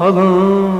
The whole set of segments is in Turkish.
halım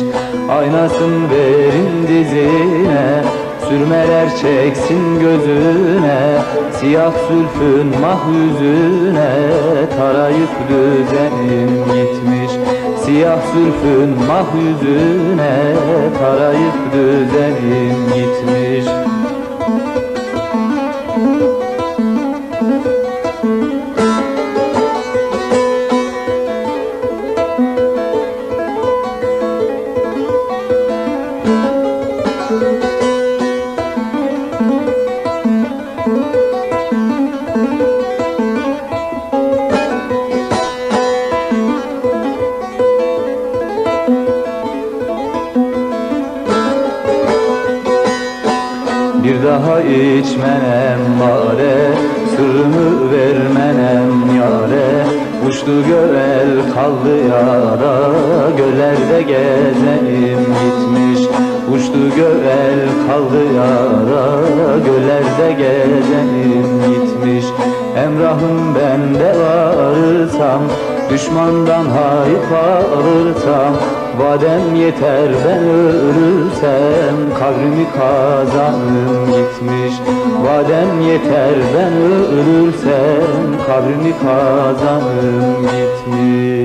Aynasın verin dizine Sürmeler çeksin gözüne Siyah sülfün mah yüzüne Tarayıp düzenim gitmiş Siyah sülfün mah yüzüne Tarayıp düzenim gitmiş daha içmenem mare Sırrımı vermenem yare. Uçtu göğel kaldı yara Göllerde gezenim gitmiş. Uçtu göğel kaldı yara Göllerde gezenim gitmiş. Emrahım bende varırsam Düşmandan hayıf alırsam Vadem yeter ben ölürsem Kabrimi kazanım gitmiş. Vadem yeter ben ölürsem Kabrimi kazanım gitmiş